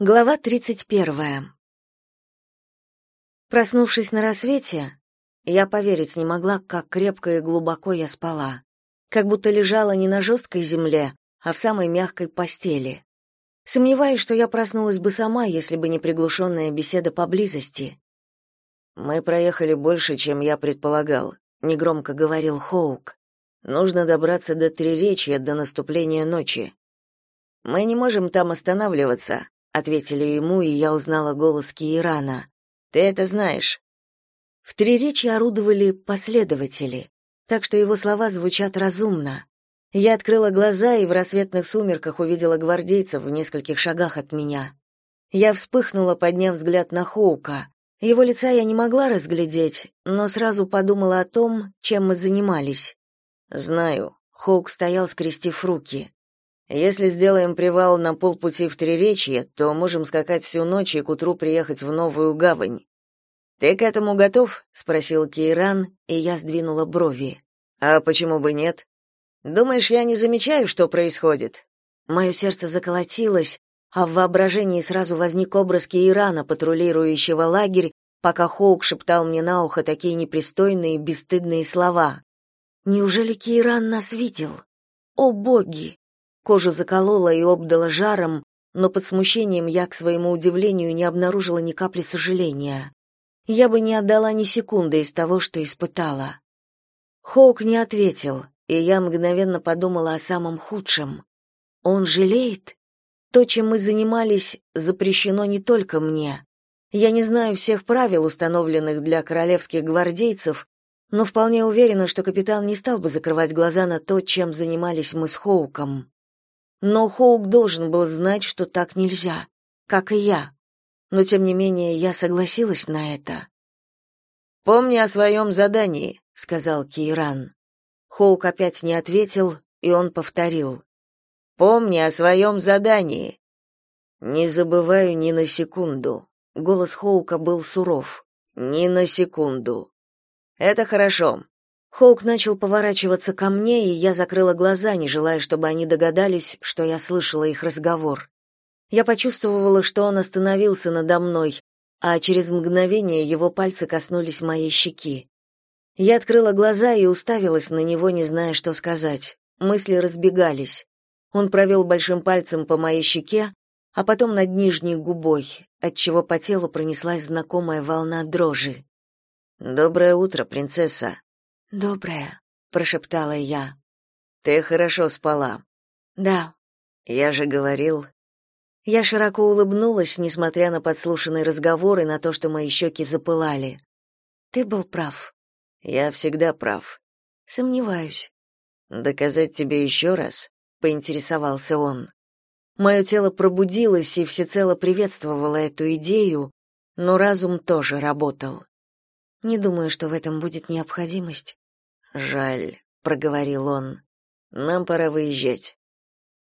Глава 31. Проснувшись на рассвете, я поверить не могла, как крепко и глубоко я спала. Как будто лежала не на жесткой земле, а в самой мягкой постели. Сомневаюсь, что я проснулась бы сама, если бы не приглушенная беседа поблизости. «Мы проехали больше, чем я предполагал», — негромко говорил Хоук. «Нужно добраться до Триречья до наступления ночи. Мы не можем там останавливаться, ответили ему, и я узнала голос Киирана. Ты это знаешь. В Триречье орудовали последователи, так что его слова звучат разумно. Я открыла глаза и в рассветных сумерках увидела гвардейцев в нескольких шагах от меня. Я вспыхнула, подняв взгляд на Хоука. Его лица я не могла разглядеть, но сразу подумала о том, чем мы занимались. Знаю. Хоук стоял, скрестив руки. Если сделаем привал на полпути в Триречье, то можем скакать всю ночь и к утру приехать в Новую Гавань. Ты к этому готов? спросил Кейран, и я сдвинула брови. А почему бы нет? Думаешь, я не замечаю, что происходит? Мое сердце заколотилось, а в воображении сразу возник образ Кейрана, патрулирующего лагерь, пока Хоук шептал мне на ухо такие непристойные бесстыдные слова. Неужели Кейран нас видел? О боги! Кожу заколола и обдала жаром, но под смущением я, к своему удивлению, не обнаружила ни капли сожаления. Я бы не отдала ни секунды из того, что испытала. Хоук не ответил, и я мгновенно подумала о самом худшем. Он жалеет? То, чем мы занимались, запрещено не только мне. Я не знаю всех правил, установленных для королевских гвардейцев, но вполне уверена, что капитан не стал бы закрывать глаза на то, чем занимались мы с Хоуком. Но Хоук должен был знать, что так нельзя, как и я. Но тем не менее я согласилась на это. Помни о своем задании, сказал Кейран. Хоук опять не ответил, и он повторил: Помни о своем задании. Не забываю ни на секунду. Голос Хоука был суров. Ни на секунду. Это хорошо. Хоук начал поворачиваться ко мне, и я закрыла глаза, не желая, чтобы они догадались, что я слышала их разговор. Я почувствовала, что он остановился надо мной, а через мгновение его пальцы коснулись моей щеки. Я открыла глаза и уставилась на него, не зная, что сказать. Мысли разбегались. Он провел большим пальцем по моей щеке, а потом над нижней губой, отчего по телу пронеслась знакомая волна дрожи. «Доброе утро, принцесса», «Доброе», — прошептала я. «Ты хорошо спала?» «Да». «Я же говорил...» Я широко улыбнулась, несмотря на подслушанный разговор и на то, что мои щеки запылали. «Ты был прав». «Я всегда прав». «Сомневаюсь». «Доказать тебе еще раз?» — поинтересовался он. Мое тело пробудилось и всецело приветствовало эту идею, но разум тоже работал. Не думаю, что в этом будет необходимость. Жаль, проговорил он. Нам пора выезжать.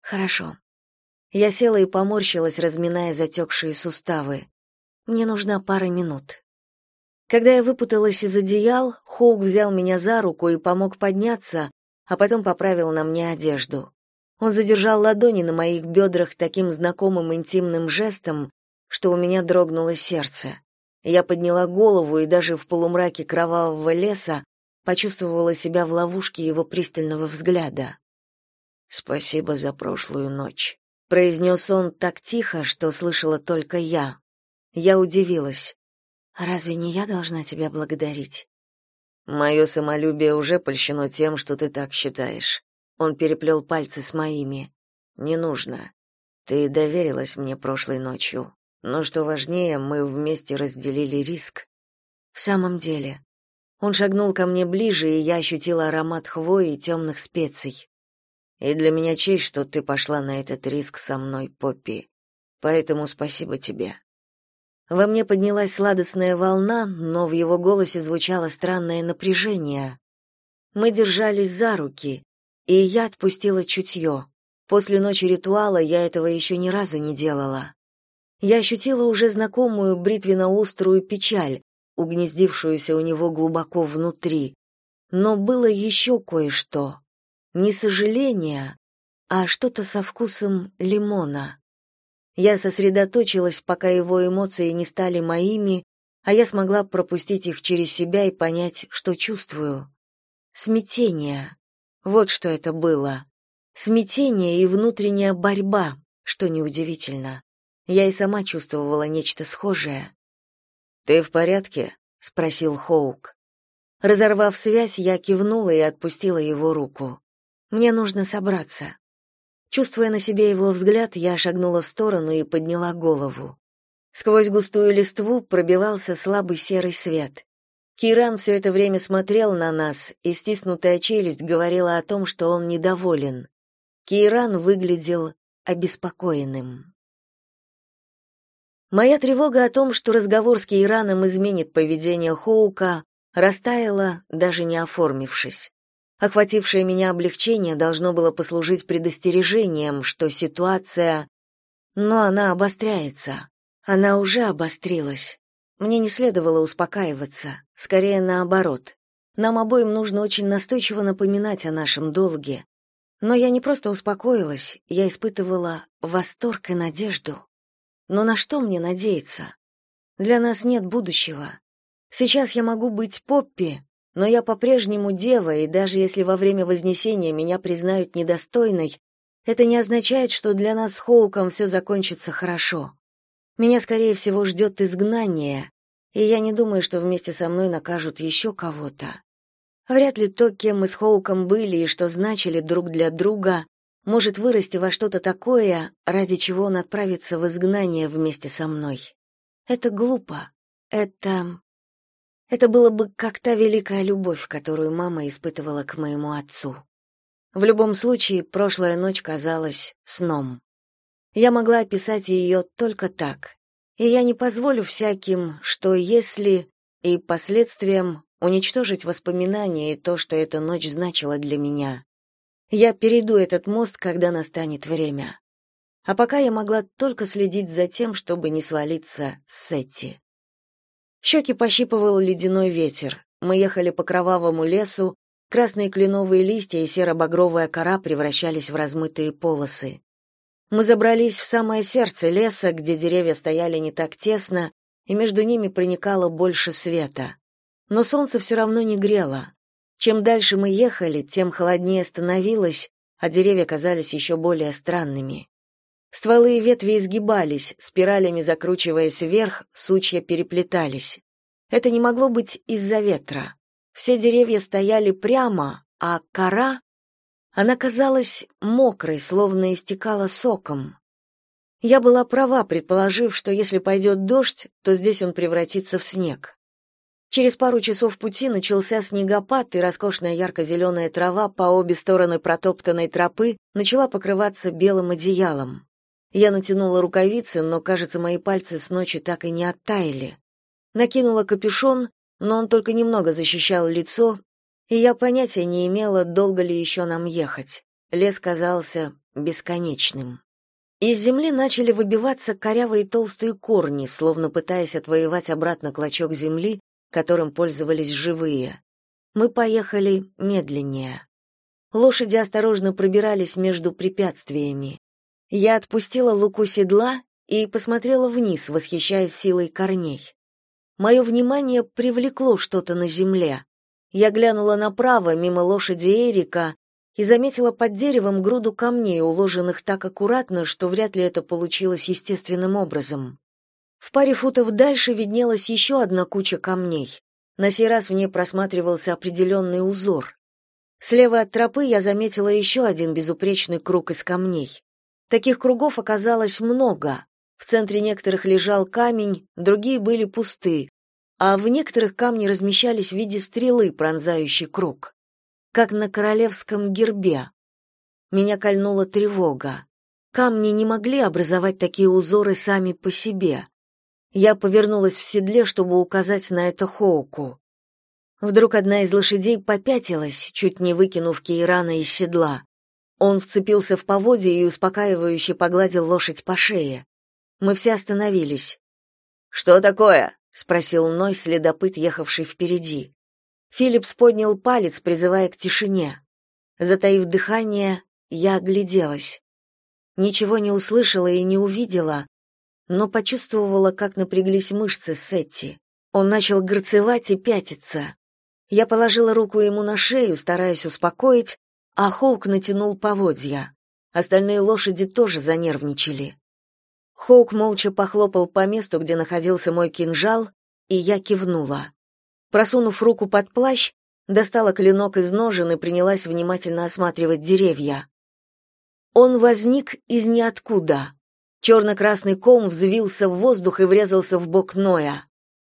Хорошо. Я села и поморщилась, разминая затекшие суставы. Мне нужна пара минут. Когда я выпуталась из одеял, Хоук взял меня за руку и помог подняться, а потом поправил на мне одежду. Он задержал ладони на моих бедрах таким знакомым интимным жестом, что у меня дрогнуло сердце. Я подняла голову и даже в полумраке кровавого леса почувствовала себя в ловушке его пристального взгляда. «Спасибо за прошлую ночь», — произнес он так тихо, что слышала только я. Я удивилась. «Разве не я должна тебя благодарить?» «Мое самолюбие уже польщено тем, что ты так считаешь». Он переплел пальцы с моими. «Не нужно. Ты доверилась мне прошлой ночью. Но что важнее, мы вместе разделили риск». «В самом деле, он шагнул ко мне ближе, и я ощутила аромат хвои и темных специй. И для меня честь, что ты пошла на этот риск со мной, Поппи. Поэтому спасибо тебе. Во мне поднялась сладостная волна, но в его голосе звучало странное напряжение. Мы держались за руки, и я отпустила чутье. После ночи ритуала я этого еще ни разу не делала. Я ощутила уже знакомую бритвенно-острую печаль, угнездившуюся у него глубоко внутри. Но было еще кое-что. Не сожаление, а что-то со вкусом лимона. Я сосредоточилась, пока его эмоции не стали моими, а я смогла пропустить их через себя и понять, что чувствую. Смятение. Вот что это было. Смятение и внутренняя борьба, что неудивительно. Я и сама чувствовала нечто схожее. «Ты в порядке?» — спросил Хоук. Разорвав связь, я кивнула и отпустила его руку. «Мне нужно собраться». Чувствуя на себе его взгляд, я шагнула в сторону и подняла голову. Сквозь густую листву пробивался слабый серый свет. Киран все это время смотрел на нас, и стиснутая челюсть говорила о том, что он недоволен. Киран выглядел обеспокоенным. Моя тревога о том, что разговор с Кираном изменит поведение Хоука, растаяла, даже не оформившись. Охватившее меня облегчение должно было послужить предостережением, что ситуация... Но она обостряется. Она уже обострилась. Мне не следовало успокаиваться, скорее наоборот. Нам обоим нужно очень настойчиво напоминать о нашем долге. Но я не просто успокоилась, я испытывала восторг и надежду. Но на что мне надеяться? Для нас нет будущего. Сейчас я могу быть Поппи, но я по-прежнему дева, и даже если во время Вознесения меня признают недостойной, это не означает, что для нас с Хоуком все закончится хорошо. Меня, скорее всего, ждет изгнание, и я не думаю, что вместе со мной накажут еще кого-то. Вряд ли то, кем мы с Хоуком были и что значили друг для друга, может вырасти во что-то такое, ради чего он отправится в изгнание вместе со мной. Это глупо. Это... Это было бы как та великая любовь, которую мама испытывала к моему отцу. В любом случае, прошлая ночь казалась сном. Я могла описать ее только так. И я не позволю всяким, что если и последствиям уничтожить воспоминания и то, что эта ночь значила для меня. Я перейду этот мост, когда настанет время. А пока я могла только следить за тем, чтобы не свалиться с Сетти. Щеки пощипывал ледяной ветер. Мы ехали по кровавому лесу, красные кленовые листья и серо-багровая кора превращались в размытые полосы. Мы забрались в самое сердце леса, где деревья стояли не так тесно, и между ними проникало больше света. Но солнце все равно не грело. Чем дальше мы ехали, тем холоднее становилось, а деревья казались еще более странными. Стволы и ветви изгибались, спиралями закручиваясь вверх, сучья переплетались. Это не могло быть из-за ветра. Все деревья стояли прямо, а кора она казалась мокрой, словно истекала соком. Я была права, предположив, что если пойдет дождь, то здесь он превратится в снег. Через пару часов пути начался снегопад, и роскошная ярко-зеленая трава по обе стороны протоптанной тропы начала покрываться белым одеялом. Я натянула рукавицы, но, кажется, мои пальцы с ночи так и не оттаяли. Накинула капюшон, но он только немного защищал лицо, и я понятия не имела, долго ли еще нам ехать. Лес казался бесконечным. Из земли начали выбиваться корявые толстые корни, словно пытаясь отвоевать обратно клочок земли, которым пользовались живые. Мы поехали медленнее. Лошади осторожно пробирались между препятствиями. Я отпустила луку седла и посмотрела вниз, восхищаясь силой корней. Мое внимание привлекло что-то на земле. Я глянула направо, мимо лошади Эрика, и заметила под деревом груду камней, уложенных так аккуратно, что вряд ли это получилось естественным образом. В паре футов дальше виднелась еще одна куча камней. На сей раз в ней просматривался определенный узор. Слева от тропы я заметила еще один безупречный круг из камней. Таких кругов оказалось много. В центре некоторых лежал камень, другие были пусты, а в некоторых камни размещались в виде стрелы, пронзающей круг, как на королевском гербе. Меня кольнула тревога. Камни не могли образовать такие узоры сами по себе. Я повернулась в седле, чтобы указать на это Хоуку. Вдруг одна из лошадей попятилась, чуть не выкинув Кейрана из седла. Он вцепился в поводья и успокаивающе погладил лошадь по шее. Мы все остановились. «Что такое?» спросил Ной, следопыт, ехавший впереди. Филипс поднял палец, призывая к тишине. Затаив дыхание, я огляделась. Ничего не услышала и не увидела, но почувствовала, как напряглись мышцы Сетти. Он начал горцевать и пятиться. Я положила руку ему на шею, стараясь успокоить, а Хоук натянул поводья. Остальные лошади тоже занервничали. Хоук молча похлопал по месту, где находился мой кинжал, и я кивнула. Просунув руку под плащ, достала клинок из ножен и принялась внимательно осматривать деревья. Он возник из ниоткуда. Черно-красный ком взвился в воздух и врезался в бок Ноя.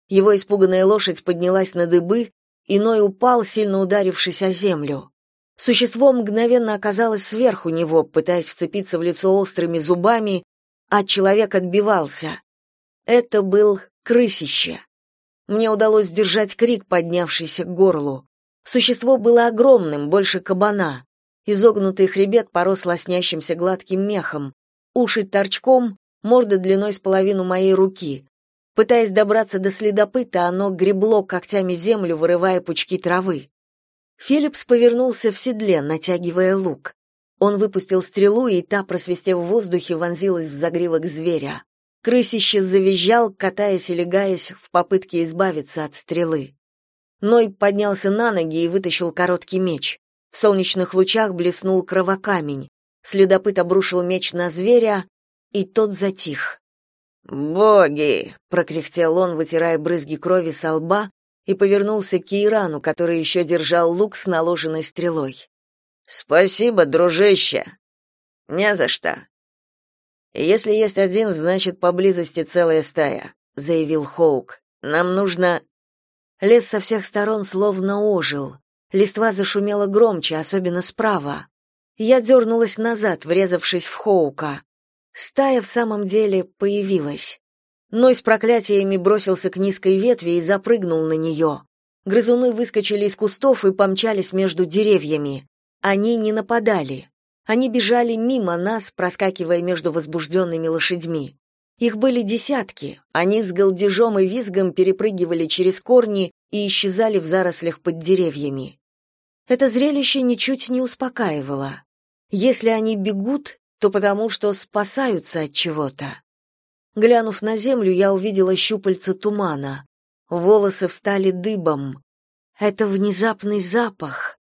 Его испуганная лошадь поднялась на дыбы, и Ной упал, сильно ударившись о землю. Существо мгновенно оказалось сверху него, пытаясь вцепиться в лицо острыми зубами, а человек отбивался. Это был крысище. Мне удалось сдержать крик, поднявшийся к горлу. Существо было огромным, больше кабана. Изогнутый хребет порос лоснящимся гладким мехом, уши торчком, морда длиной с половину моей руки. Пытаясь добраться до следопыта, оно гребло когтями землю, вырывая пучки травы. Филипс повернулся в седле, натягивая лук. Он выпустил стрелу, и та, просвистев в воздухе, вонзилась в загривок зверя. Крысище завизжал, катаясь и легаясь в попытке избавиться от стрелы. Ной поднялся на ноги и вытащил короткий меч. В солнечных лучах блеснул кровокамень. Следопыт обрушил меч на зверя, и тот затих. «Боги!» — прокряхтел он, вытирая брызги крови со лба, и повернулся к Кирану, который еще держал лук с наложенной стрелой. «Спасибо, дружище!» «Не за что!» «Если есть один, значит, поблизости целая стая», — заявил Хоук. «Нам нужно...» Лес со всех сторон словно ожил. Листва зашумела громче, особенно справа. Я дернулась назад, врезавшись в Хоука. Стая в самом деле появилась. Ной с проклятиями бросился к низкой ветви и запрыгнул на нее. Грызуны выскочили из кустов и помчались между деревьями. Они не нападали. Они бежали мимо нас, проскакивая между возбужденными лошадьми. Их были десятки. Они с галдежом и визгом перепрыгивали через корни и исчезали в зарослях под деревьями. Это зрелище ничуть не успокаивало. Если они бегут, то потому что спасаются от чего-то. Глянув на землю, я увидела щупальца тумана. Волосы встали дыбом. Это внезапный запах.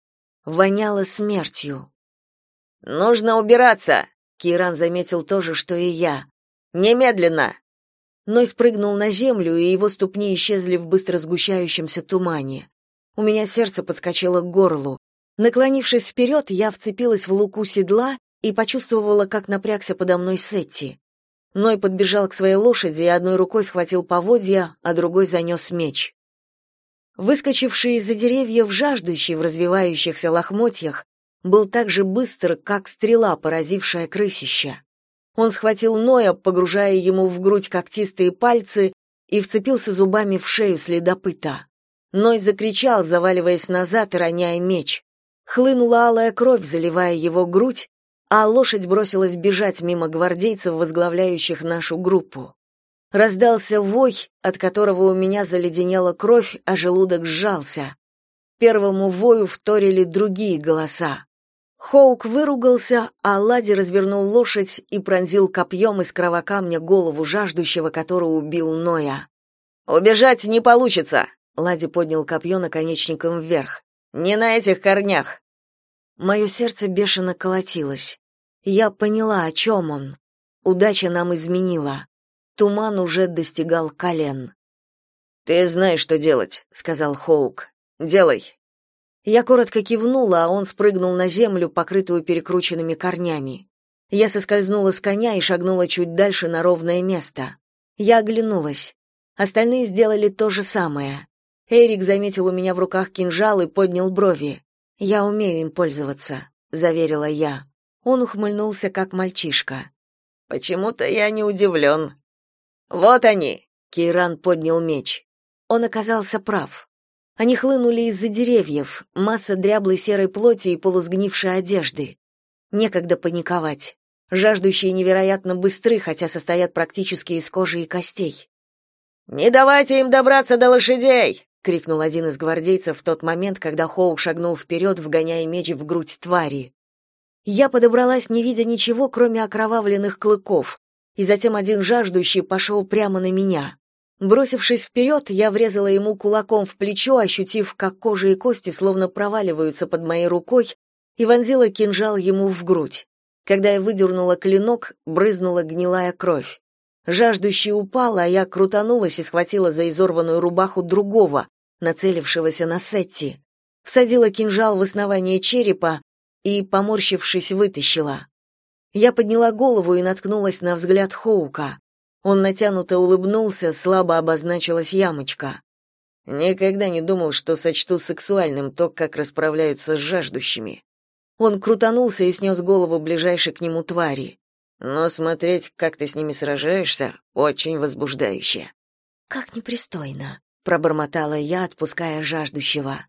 Воняло смертью. «Нужно убираться!» Киран заметил то же, что и я. Немедленно!» Ной спрыгнул на землю, и его ступни исчезли в быстро сгущающемся тумане. У меня сердце подскочило к горлу. Наклонившись вперед, я вцепилась в луку седла и почувствовала, как напрягся подо мной Сетти. Ной подбежал к своей лошади и одной рукой схватил поводья, а другой занес меч. Выскочивший из-за деревьев жаждущий в развивающихся лохмотьях был так же быстр, как стрела, поразившая крысища. Он схватил Ноя, погружая ему в грудь когтистые пальцы, и вцепился зубами в шею следопыта. Ной закричал, заваливаясь назад и роняя меч. Хлынула алая кровь, заливая его грудь, а лошадь бросилась бежать мимо гвардейцев, возглавляющих нашу группу. Раздался вой, от которого у меня заледенела кровь, а желудок сжался. Первому вою вторили другие голоса. Хоук выругался, а Лади развернул лошадь и пронзил копьем из кровокамня голову жаждущего, которого убил Ноя. «Убежать не получится!» Лади поднял копье наконечником вверх. «Не на этих корнях!» Мое сердце бешено колотилось. Я поняла, о чем он. Удача нам изменила. Туман уже достигал колен. «Ты знаешь, что делать», — сказал Хоук. «Делай». Я коротко кивнула, а он спрыгнул на землю, покрытую перекрученными корнями. Я соскользнула с коня и шагнула чуть дальше на ровное место. Я оглянулась. Остальные сделали то же самое. Эрик заметил у меня в руках кинжал и поднял брови. «Я умею им пользоваться», — заверила я. Он ухмыльнулся, как мальчишка. «Почему-то я не удивлен». «Вот они!» — Кейран поднял меч. Он оказался прав. Они хлынули из-за деревьев, масса дряблой серой плоти и полусгнившей одежды. Некогда паниковать. Жаждущие невероятно быстры, хотя состоят практически из кожи и костей. «Не давайте им добраться до лошадей!» — крикнул один из гвардейцев в тот момент, когда Хоук шагнул вперед, вгоняя меч в грудь твари. Я подобралась, не видя ничего, кроме окровавленных клыков, и затем один жаждущий пошел прямо на меня. Бросившись вперед, я врезала ему кулаком в плечо, ощутив, как кожа и кости словно проваливаются под моей рукой, и вонзила кинжал ему в грудь. Когда я выдернула клинок, брызнула гнилая кровь. Жаждущий упал, а я крутанулась и схватила за изорванную рубаху другого, нацелившегося на Сетти. Всадила кинжал в основание черепа и, поморщившись, вытащила. Я подняла голову и наткнулась на взгляд Хоука. Он натянуто улыбнулся, слабо обозначилась ямочка. Никогда не думал, что сочту сексуальным то, как расправляются с жаждущими. Он крутанулся и снес голову ближайшей к нему твари. Но смотреть, как ты с ними сражаешься, очень возбуждающе. Как непристойно, пробормотала я, отпуская жаждущего.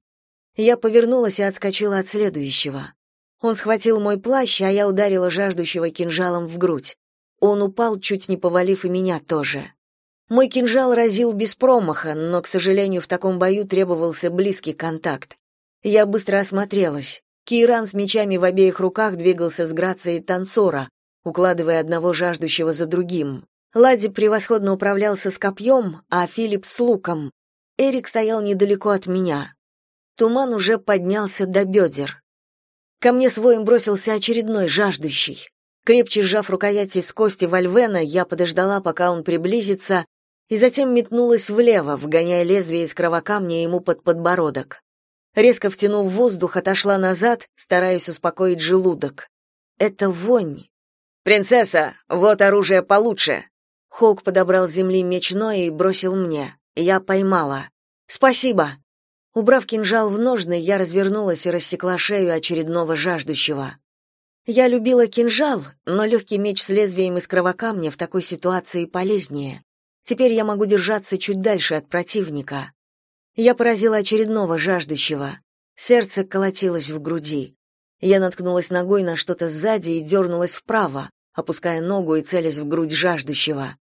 Я повернулась и отскочила от следующего. Он схватил мой плащ, а я ударила жаждущего кинжалом в грудь. Он упал, чуть не повалив и меня тоже. Мой кинжал разил без промаха, но, к сожалению, в таком бою требовался близкий контакт. Я быстро осмотрелась. Киран с мечами в обеих руках двигался с грацией танцора, укладывая одного жаждущего за другим. Лади превосходно управлялся с копьем, а Филипп с луком. Эрик стоял недалеко от меня. Туман уже поднялся до бедер. Ко мне своим бросился очередной жаждущий. Крепче сжав рукояти с кости Вальвена, я подождала, пока он приблизится, и затем метнулась влево, вгоняя лезвие из кровокамня ему под подбородок. Резко втянув воздух, отошла назад, стараясь успокоить желудок. Это вонь. «Принцесса, вот оружие получше!» Хоук подобрал с земли меч Ноя и бросил мне. Я поймала. «Спасибо!» Убрав кинжал в ножны, я развернулась и рассекла шею очередного жаждущего. Я любила кинжал, но легкий меч с лезвием из кровокамня в такой ситуации полезнее. Теперь я могу держаться чуть дальше от противника. Я поразила очередного жаждущего. Сердце колотилось в груди. Я наткнулась ногой на что-то сзади и дернулась вправо, опуская ногу и целясь в грудь жаждущего.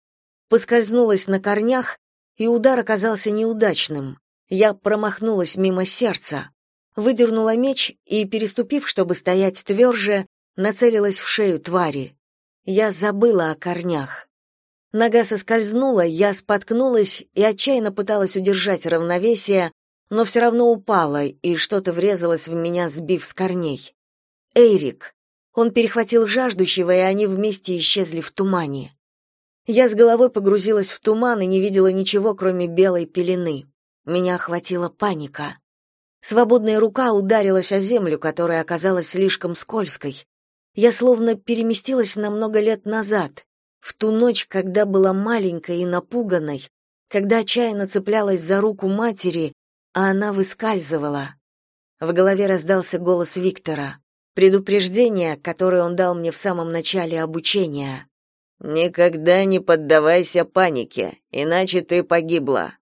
Поскользнулась на корнях, и удар оказался неудачным. Я промахнулась мимо сердца, выдернула меч и, переступив, чтобы стоять тверже, нацелилась в шею твари. Я забыла о корнях. Нога соскользнула, я споткнулась и отчаянно пыталась удержать равновесие, но все равно упала, и что-то врезалось в меня, сбив с корней. Эйрик. Он перехватил жаждущего, и они вместе исчезли в тумане. Я с головой погрузилась в туман и не видела ничего, кроме белой пелены. Меня охватила паника. Свободная рука ударилась о землю, которая оказалась слишком скользкой. Я словно переместилась на много лет назад, в ту ночь, когда была маленькой и напуганной, когда отчаянно цеплялась за руку матери, а она выскальзывала. В голове раздался голос Виктора. Предупреждение, которое он дал мне в самом начале обучения. «Никогда не поддавайся панике, иначе ты погибла».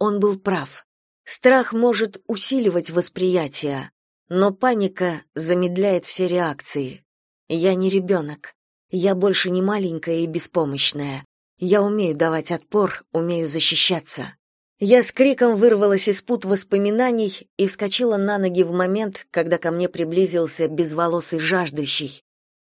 Он был прав. Страх может усиливать восприятие, но паника замедляет все реакции. Я не ребенок. Я больше не маленькая и беспомощная. Я умею давать отпор, умею защищаться. Я с криком вырвалась из пут воспоминаний и вскочила на ноги в момент, когда ко мне приблизился безволосый жаждущий.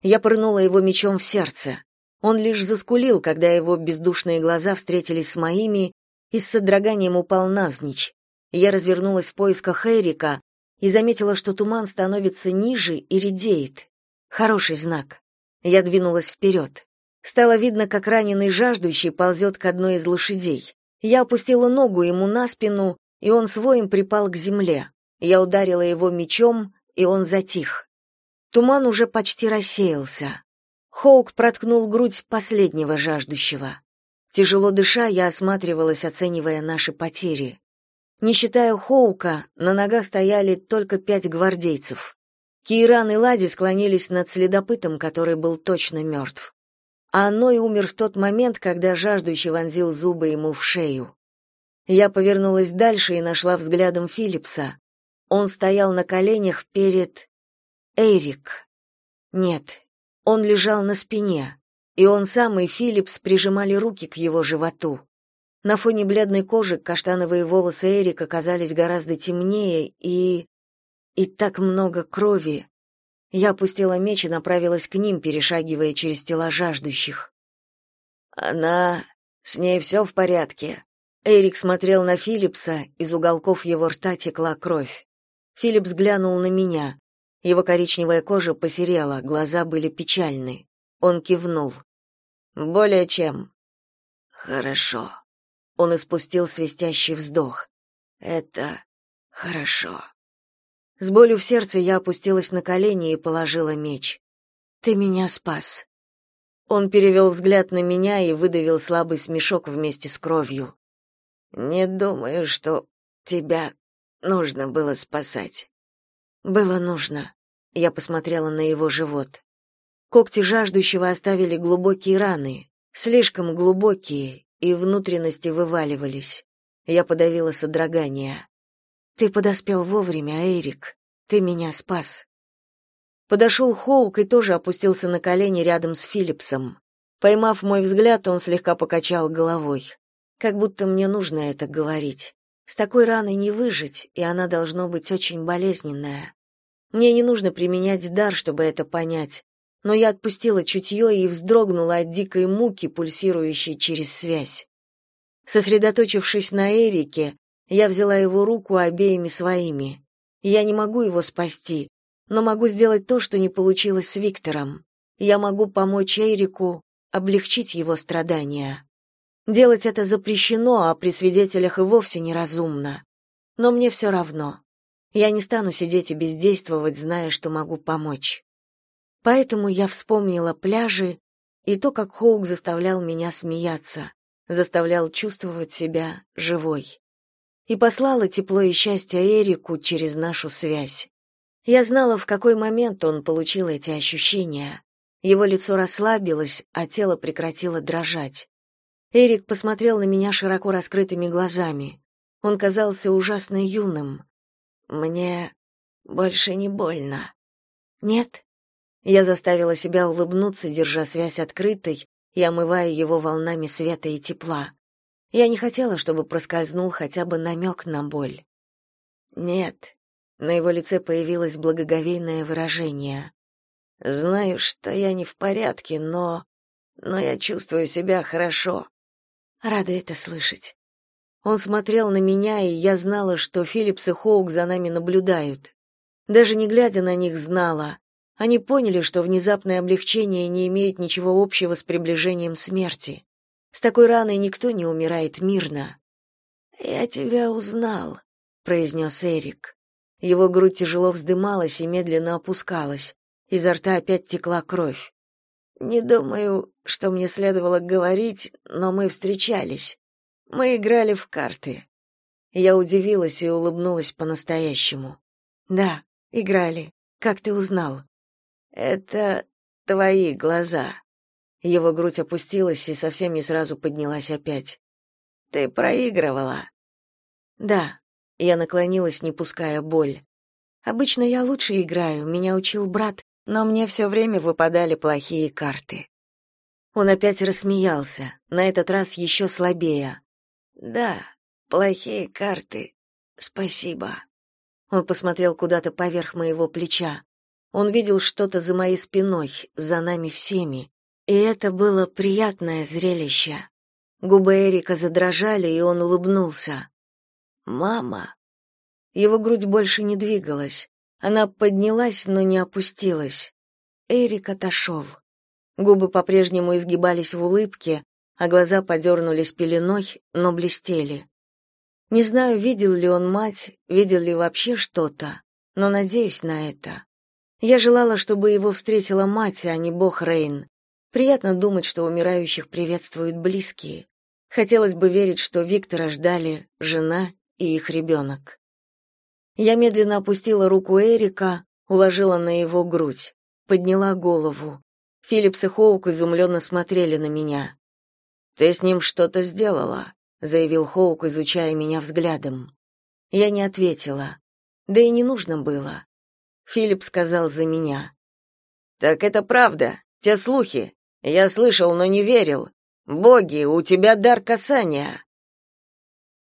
Я пырнула его мечом в сердце. Он лишь заскулил, когда его бездушные глаза встретились с моими, и с содроганием упал навзничь. Я развернулась в поисках Эрика и заметила, что туман становится ниже и редеет. Хороший знак. Я двинулась вперед. Стало видно, как раненый жаждущий ползет к одной из лошадей. Я опустила ногу ему на спину, и он своим припал к земле. Я ударила его мечом, и он затих. Туман уже почти рассеялся. Хоук проткнул грудь последнего жаждущего. Тяжело дыша, я осматривалась, оценивая наши потери. Не считая Хоука, на ногах стояли только пять гвардейцев. Киран и Лади склонились над следопытом, который был точно мертв. А Ной умер в тот момент, когда жаждущий вонзил зубы ему в шею. Я повернулась дальше и нашла взглядом Филлипса. Он стоял на коленях перед... Эрик. Нет, он лежал на спине, и он сам и Филлипс прижимали руки к его животу. На фоне бледной кожи каштановые волосы Эрика казались гораздо темнее и и так много крови. Я опустила меч и направилась к ним, перешагивая через тела жаждущих. Она... С ней все в порядке. Эрик смотрел на Филлипса, из уголков его рта текла кровь. Филлипс глянул на меня. Его коричневая кожа посерела, глаза были печальны. Он кивнул. Более чем. Хорошо. Он испустил свистящий вздох. Это хорошо. С болью в сердце я опустилась на колени и положила меч. Ты меня спас. Он перевел взгляд на меня и выдавил слабый смешок вместе с кровью. Не думаю, что тебя нужно было спасать. Было нужно. Я посмотрела на его живот. Когти жаждущего оставили глубокие раны, слишком глубокие, и внутренности вываливались. Я подавила содрогание. Ты подоспел вовремя, Эрик. Ты меня спас. Подошел Хоук и тоже опустился на колени рядом с Филлипсом. Поймав мой взгляд, он слегка покачал головой. Как будто мне нужно это говорить. С такой раной не выжить, и она должно быть очень болезненная. Мне не нужно применять дар, чтобы это понять, но я отпустила чутье и вздрогнула от дикой муки, пульсирующей через связь. Сосредоточившись на Эрике, я взяла его руку обеими своими. Я не могу его спасти, но могу сделать то, что не получилось с Виктором. Я могу помочь Эрику облегчить его страдания. Делать это запрещено, а при свидетелях и вовсе неразумно. Но мне все равно. Я не стану сидеть и бездействовать, зная, что могу помочь. Поэтому я вспомнила пляжи и то, как Хоук заставлял меня смеяться, заставлял чувствовать себя живой. И послала тепло и счастье Эрику через нашу связь. Я знала, в какой момент он получил эти ощущения. Его лицо расслабилось, а тело прекратило дрожать. Эрик посмотрел на меня широко раскрытыми глазами. Он казался ужасно юным. Мне больше не больно. Нет? Я заставила себя улыбнуться, держа связь открытой и омывая его волнами света и тепла. Я не хотела, чтобы проскользнул хотя бы намек на боль. Нет, на его лице появилось благоговейное выражение. Знаю, что я не в порядке, но но я чувствую себя хорошо. Рада это слышать. Он смотрел на меня, и я знала, что Филлипс и Хоук за нами наблюдают. Даже не глядя на них, знала. Они поняли, что внезапное облегчение не имеет ничего общего с приближением смерти. С такой раной никто не умирает мирно. «Я тебя узнал», — произнес Эрик. Его грудь тяжело вздымалась и медленно опускалась. Изо рта опять текла кровь. Не думаю, что мне следовало говорить, но мы встречались. Мы играли в карты. Я удивилась и улыбнулась по-настоящему. Да, играли. Как ты узнал? Это твои глаза. Его грудь опустилась и совсем не сразу поднялась опять. Ты проигрывала. Да. Я наклонилась, не пуская боль. Обычно я лучше играю, меня учил брат, но мне все время выпадали плохие карты. Он опять рассмеялся, на этот раз еще слабее. Да, плохие карты. Спасибо. Он посмотрел куда-то поверх моего плеча. Он видел что-то за моей спиной, за нами всеми, и это было приятное зрелище. Губы Эрика задрожали, и он улыбнулся. Мама. Его грудь больше не двигалась. Она поднялась, но не опустилась. Эрик отошел. Губы по-прежнему изгибались в улыбке, а глаза подернулись пеленой, но блестели. Не знаю, видел ли он мать, видел ли вообще что-то, но надеюсь на это. Я желала, чтобы его встретила мать, а не бог Рейн. Приятно думать, что умирающих приветствуют близкие. Хотелось бы верить, что Виктора ждали жена и их ребенок. Я медленно опустила руку Эрика, уложила на его грудь, подняла голову. Филлипс и Хоук изумленно смотрели на меня. «Ты с ним что-то сделала», — заявил Хоук, изучая меня взглядом. Я не ответила. Да и не нужно было. Филипп сказал за меня. «Так это правда, те слухи. Я слышал, но не верил. Боги, у тебя дар касания».